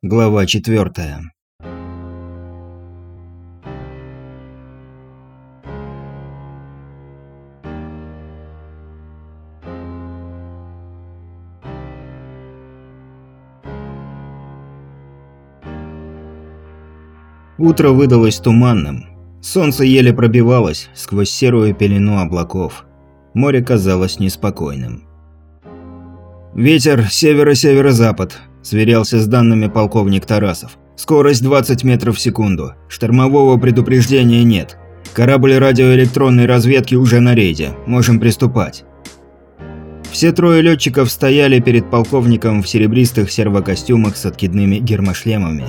Глава четвертая. Утро выдалось туманным. Солнце еле пробивалось сквозь серую пелену облаков. Море казалось неспокойным. Ветер северо-северо-запад, сверялся с данными полковник Тарасов. Скорость 20 метров в секунду. Штормового предупреждения нет. Корабль радиоэлектронной разведки уже на рейде. Можем приступать. Все трое летчиков стояли перед полковником в серебристых сервокостюмах с откидными гермошлемами.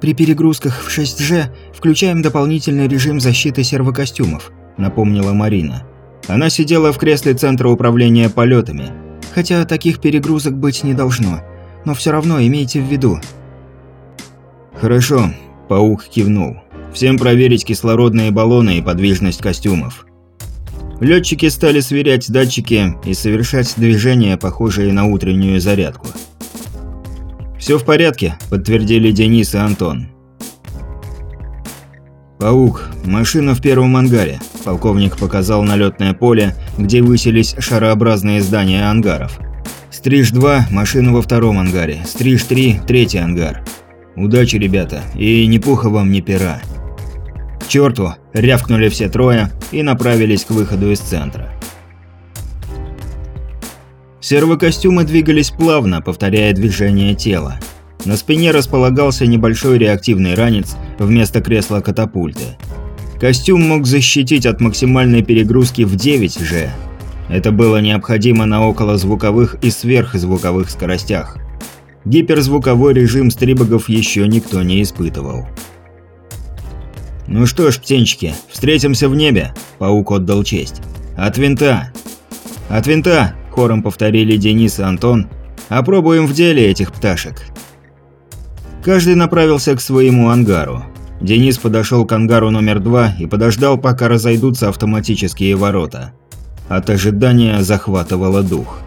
«При перегрузках в 6G включаем дополнительный режим защиты сервокостюмов», – напомнила Марина. Она сидела в кресле Центра управления полетами. «Хотя таких перегрузок быть не должно но все равно имейте в виду». «Хорошо», – паук кивнул. «Всем проверить кислородные баллоны и подвижность костюмов». Летчики стали сверять датчики и совершать движения, похожие на утреннюю зарядку. «Все в порядке», – подтвердили Денис и Антон. «Паук, машина в первом ангаре», – полковник показал на летное поле, где высились шарообразные здания ангаров. Стриж-2 – машина во втором ангаре, Стриж-3 – третий ангар. Удачи, ребята, и ни пуха вам, ни пера. К рявкнули все трое и направились к выходу из центра. Сервокостюмы двигались плавно, повторяя движение тела. На спине располагался небольшой реактивный ранец вместо кресла катапульты. Костюм мог защитить от максимальной перегрузки в 9G, это было необходимо на околозвуковых и сверхзвуковых скоростях. Гиперзвуковой режим стрибогов еще никто не испытывал. «Ну что ж, птенчики, встретимся в небе», – паук отдал честь. «От винта!» «От винта!» – хором повторили Денис и Антон. «Опробуем в деле этих пташек». Каждый направился к своему ангару. Денис подошел к ангару номер два и подождал, пока разойдутся автоматические ворота. От ожидания захватывало дух.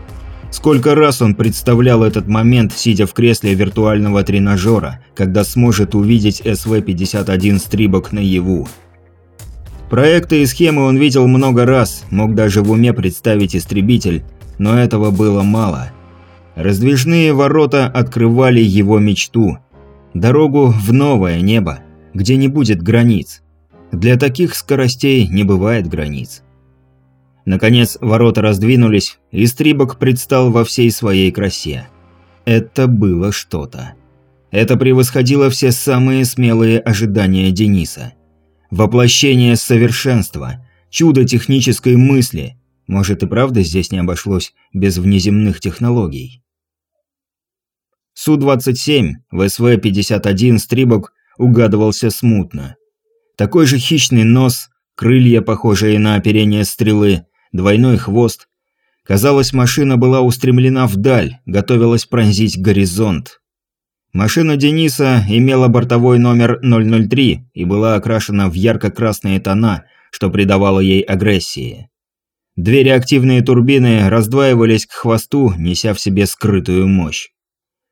Сколько раз он представлял этот момент, сидя в кресле виртуального тренажера, когда сможет увидеть СВ-51 Стрибок наяву. Проекты и схемы он видел много раз, мог даже в уме представить истребитель, но этого было мало. Раздвижные ворота открывали его мечту. Дорогу в новое небо, где не будет границ. Для таких скоростей не бывает границ. Наконец, ворота раздвинулись, и Стрибок предстал во всей своей красе. Это было что-то. Это превосходило все самые смелые ожидания Дениса. Воплощение совершенства, чудо технической мысли. Может и правда здесь не обошлось без внеземных технологий. Су-27 в СВ-51 Стрибок угадывался смутно. Такой же хищный нос, крылья, похожие на оперение стрелы, двойной хвост. Казалось, машина была устремлена вдаль, готовилась пронзить горизонт. Машина Дениса имела бортовой номер 003 и была окрашена в ярко-красные тона, что придавало ей агрессии. Две реактивные турбины раздваивались к хвосту, неся в себе скрытую мощь.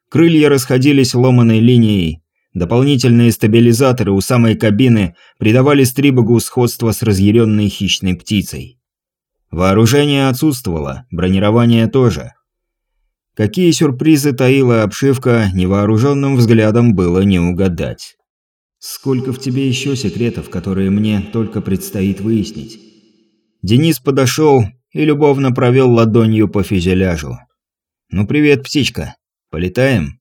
Крылья расходились ломаной линией, дополнительные стабилизаторы у самой кабины придавали Стрибогу сходство с разъяренной хищной птицей. Вооружение отсутствовало, бронирование тоже. Какие сюрпризы таила обшивка, невооруженным взглядом было не угадать. «Сколько в тебе еще секретов, которые мне только предстоит выяснить?» Денис подошел и любовно провел ладонью по фюзеляжу. «Ну привет, птичка. Полетаем?»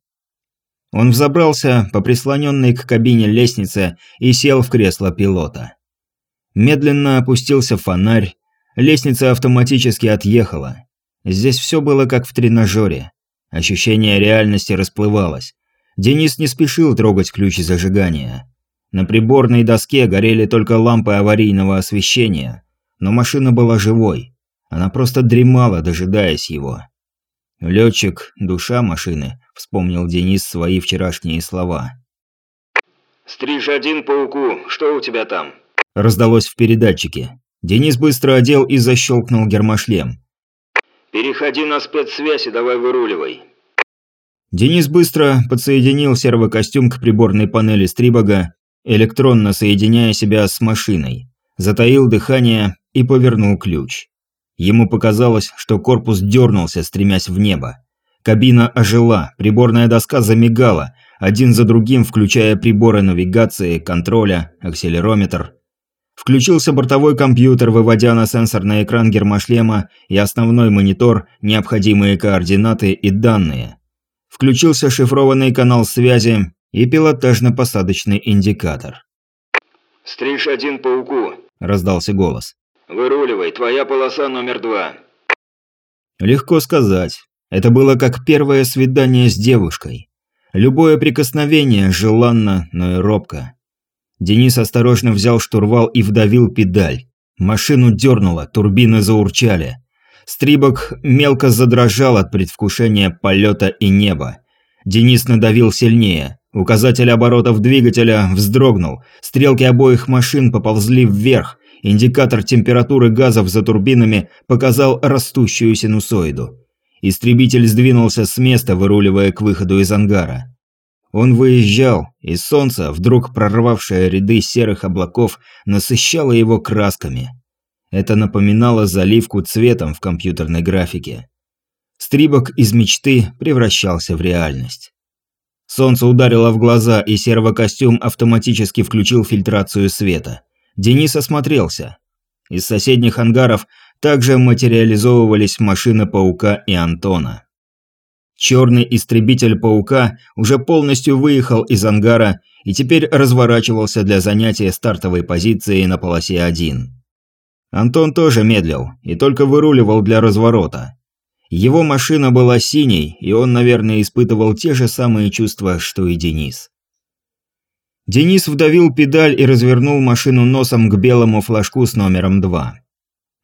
Он взобрался по прислоненной к кабине лестнице и сел в кресло пилота. Медленно опустился фонарь, Лестница автоматически отъехала. Здесь все было как в тренажере. Ощущение реальности расплывалось. Денис не спешил трогать ключи зажигания. На приборной доске горели только лампы аварийного освещения, но машина была живой. Она просто дремала, дожидаясь его. «Летчик – душа машины», – вспомнил Денис свои вчерашние слова. «Стриж один пауку, что у тебя там?» – раздалось в передатчике. Денис быстро одел и защелкнул гермошлем. «Переходи на спецсвязь и давай выруливай». Денис быстро подсоединил сервокостюм к приборной панели Стрибога, электронно соединяя себя с машиной, затаил дыхание и повернул ключ. Ему показалось, что корпус дернулся, стремясь в небо. Кабина ожила, приборная доска замигала, один за другим включая приборы навигации, контроля, акселерометр. Включился бортовой компьютер, выводя на сенсорный экран гермошлема и основной монитор необходимые координаты и данные. Включился шифрованный канал связи и пилотажно-посадочный индикатор. «Стриж один пауку», – раздался голос. «Выруливай, твоя полоса номер два». Легко сказать. Это было как первое свидание с девушкой. Любое прикосновение желанно, но и робко. Денис осторожно взял штурвал и вдавил педаль. Машину дернуло, турбины заурчали. Стрибок мелко задрожал от предвкушения полета и неба. Денис надавил сильнее. Указатель оборотов двигателя вздрогнул. Стрелки обоих машин поползли вверх. Индикатор температуры газов за турбинами показал растущую синусоиду. Истребитель сдвинулся с места, выруливая к выходу из ангара. Он выезжал, и солнце, вдруг прорвавшее ряды серых облаков, насыщало его красками. Это напоминало заливку цветом в компьютерной графике. Стрибок из мечты превращался в реальность. Солнце ударило в глаза, и сервокостюм автоматически включил фильтрацию света. Денис осмотрелся. Из соседних ангаров также материализовывались машина Паука и Антона. Черный истребитель Паука уже полностью выехал из ангара и теперь разворачивался для занятия стартовой позиции на полосе 1. Антон тоже медлил и только выруливал для разворота. Его машина была синей, и он, наверное, испытывал те же самые чувства, что и Денис. Денис вдавил педаль и развернул машину носом к белому флажку с номером 2.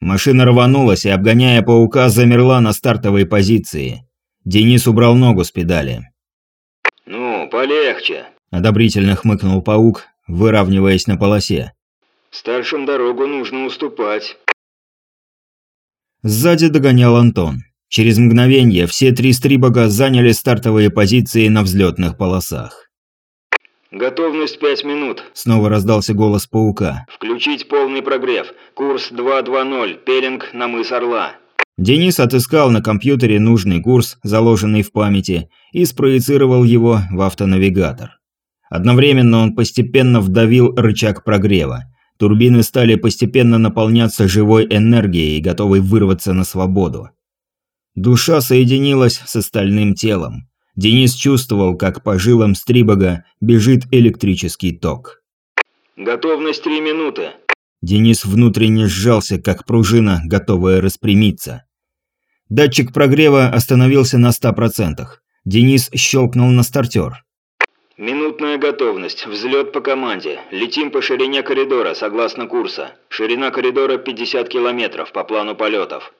Машина рванулась и, обгоняя паука, замерла на стартовой позиции. Денис убрал ногу с педали. «Ну, полегче», – одобрительно хмыкнул паук, выравниваясь на полосе. «Старшим дорогу нужно уступать». Сзади догонял Антон. Через мгновение все три стрибога заняли стартовые позиции на взлетных полосах. «Готовность пять минут», – снова раздался голос паука. «Включить полный прогрев. Курс 220. Пелинг на мыс Орла». Денис отыскал на компьютере нужный курс, заложенный в памяти, и спроецировал его в автонавигатор. Одновременно он постепенно вдавил рычаг прогрева. Турбины стали постепенно наполняться живой энергией, готовой вырваться на свободу. Душа соединилась с остальным телом. Денис чувствовал, как по жилам Стрибога бежит электрический ток. «Готовность три минуты». Денис внутренне сжался, как пружина, готовая распрямиться. Датчик прогрева остановился на 100%. Денис щелкнул на стартер. «Минутная готовность. Взлет по команде. Летим по ширине коридора, согласно курса. Ширина коридора 50 километров по плану полетов.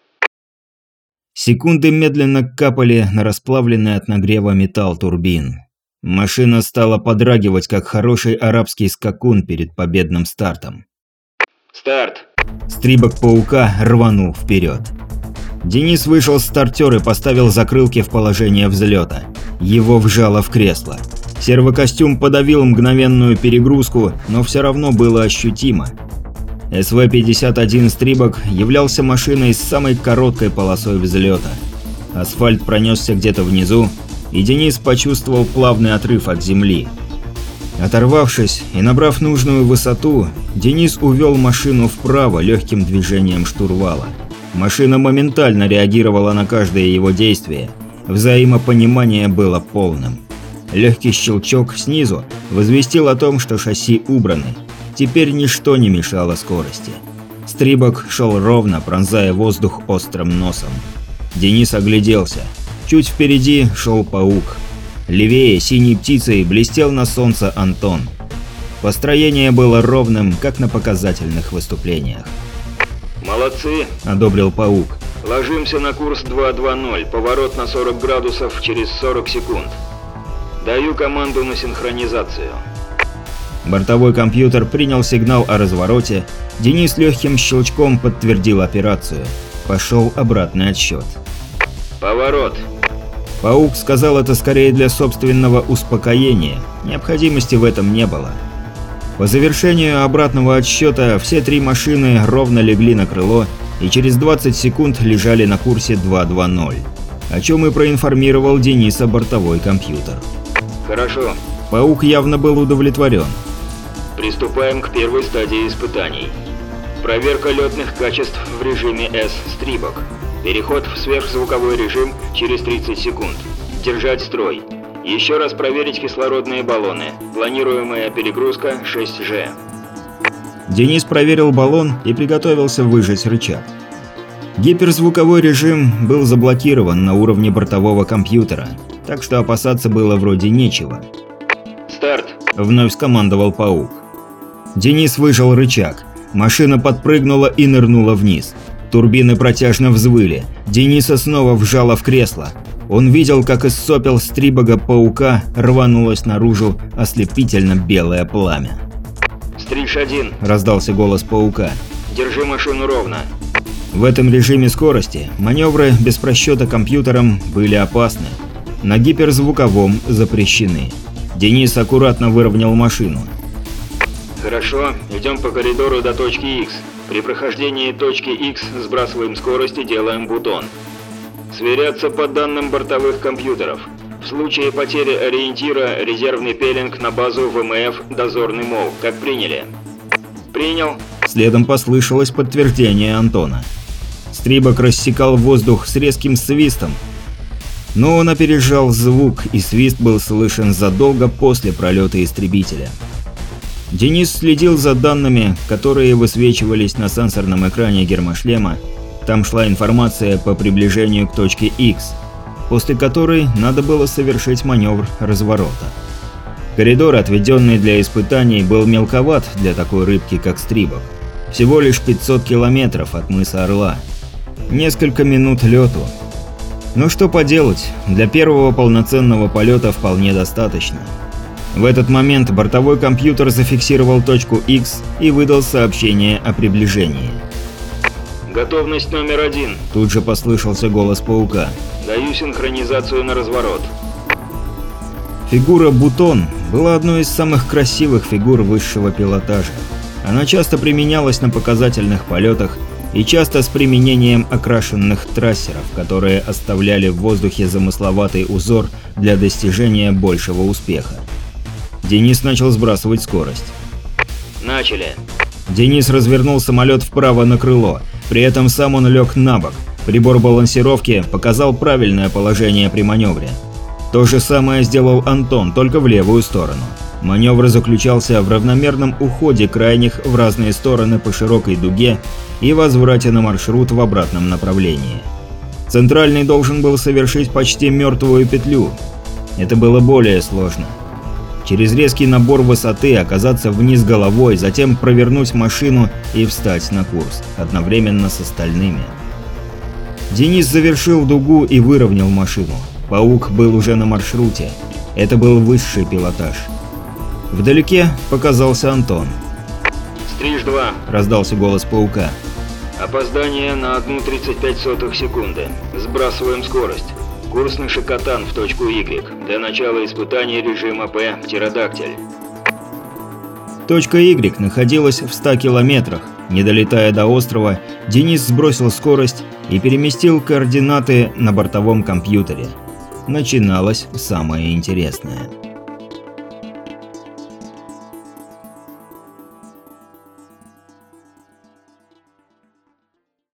Секунды медленно капали на расплавленный от нагрева металл турбин. Машина стала подрагивать, как хороший арабский скакун перед победным стартом. «Старт!» Стрибок паука рванул вперед. Денис вышел с стартера и поставил закрылки в положение взлета. Его вжало в кресло. Сервокостюм подавил мгновенную перегрузку, но все равно было ощутимо. СВ-51 «Стрибок» являлся машиной с самой короткой полосой взлета. Асфальт пронесся где-то внизу, и Денис почувствовал плавный отрыв от земли. Оторвавшись и набрав нужную высоту, Денис увел машину вправо легким движением штурвала. Машина моментально реагировала на каждое его действие. Взаимопонимание было полным. Легкий щелчок снизу возвестил о том, что шасси убраны, Теперь ничто не мешало скорости. Стрибок шел ровно, пронзая воздух острым носом. Денис огляделся. Чуть впереди шел паук. Левее синей птицей блестел на солнце Антон. Построение было ровным, как на показательных выступлениях. «Молодцы!» – одобрил паук. «Ложимся на курс 2.2.0, поворот на 40 градусов через 40 секунд. Даю команду на синхронизацию». Бортовой компьютер принял сигнал о развороте, Денис легким щелчком подтвердил операцию. Пошел обратный отсчет. «Поворот!» Паук сказал это скорее для собственного успокоения, необходимости в этом не было. По завершению обратного отсчета все три машины ровно легли на крыло и через 20 секунд лежали на курсе 220, о чем и проинформировал Дениса бортовой компьютер. Хорошо. Паук явно был удовлетворен. Приступаем к первой стадии испытаний. Проверка летных качеств в режиме S-стрибок. Переход в сверхзвуковой режим через 30 секунд. Держать строй. Еще раз проверить кислородные баллоны. Планируемая перегрузка 6G. Денис проверил баллон и приготовился выжать рычаг. Гиперзвуковой режим был заблокирован на уровне бортового компьютера, так что опасаться было вроде нечего. «Старт!» – вновь скомандовал паук. Денис выжал рычаг. Машина подпрыгнула и нырнула вниз. Турбины протяжно взвыли. Дениса снова вжало в кресло. Он видел, как из сопел стрибога паука рванулось наружу ослепительно белое пламя. «Стриж-1!» – раздался голос паука. «Держи машину ровно!» В этом режиме скорости маневры без просчета компьютером были опасны. На гиперзвуковом запрещены. Денис аккуратно выровнял машину. Хорошо, идем по коридору до точки X. При прохождении точки X сбрасываем скорость и делаем бутон. Сверяться по данным бортовых компьютеров. В случае потери ориентира резервный пелинг на базу ВМФ «Дозорный МОЛ». Как приняли? Принял. Следом послышалось подтверждение Антона. Стрибок рассекал воздух с резким свистом, но он опережал звук, и свист был слышен задолго после пролета истребителя. Денис следил за данными, которые высвечивались на сенсорном экране гермошлема. Там шла информация по приближению к точке X, после которой надо было совершить маневр разворота. Коридор, отведенный для испытаний, был мелковат для такой рыбки, как Стрибок. Всего лишь 500 километров от мыса Орла. Несколько минут лету. Но что поделать, для первого полноценного полета вполне достаточно. В этот момент бортовой компьютер зафиксировал точку X и выдал сообщение о приближении. «Готовность номер один», – тут же послышался голос паука. «Даю синхронизацию на разворот». Фигура «Бутон» была одной из самых красивых фигур высшего пилотажа. Она часто применялась на показательных полетах и часто с применением окрашенных трассеров, которые оставляли в воздухе замысловатый узор для достижения большего успеха. Денис начал сбрасывать скорость. «Начали!» Денис развернул самолет вправо на крыло, при этом сам он лег на бок. Прибор балансировки показал правильное положение при маневре. То же самое сделал Антон, только в левую сторону. Маневр заключался в равномерном уходе крайних в разные стороны по широкой дуге и возврате на маршрут в обратном направлении. Центральный должен был совершить почти мертвую петлю. Это было более сложно. Через резкий набор высоты оказаться вниз головой, затем провернуть машину и встать на курс, одновременно с остальными. Денис завершил дугу и выровнял машину. Паук был уже на маршруте. Это был высший пилотаж. Вдалеке показался Антон. «Стриж-2», – раздался голос паука. «Опоздание на 1,35 секунды. Сбрасываем скорость. Курс на Шикотан в точку Y. Для начала испытания режима П «Птеродактиль». Точка Y находилась в 100 километрах. Не долетая до острова, Денис сбросил скорость и переместил координаты на бортовом компьютере. Начиналось самое интересное.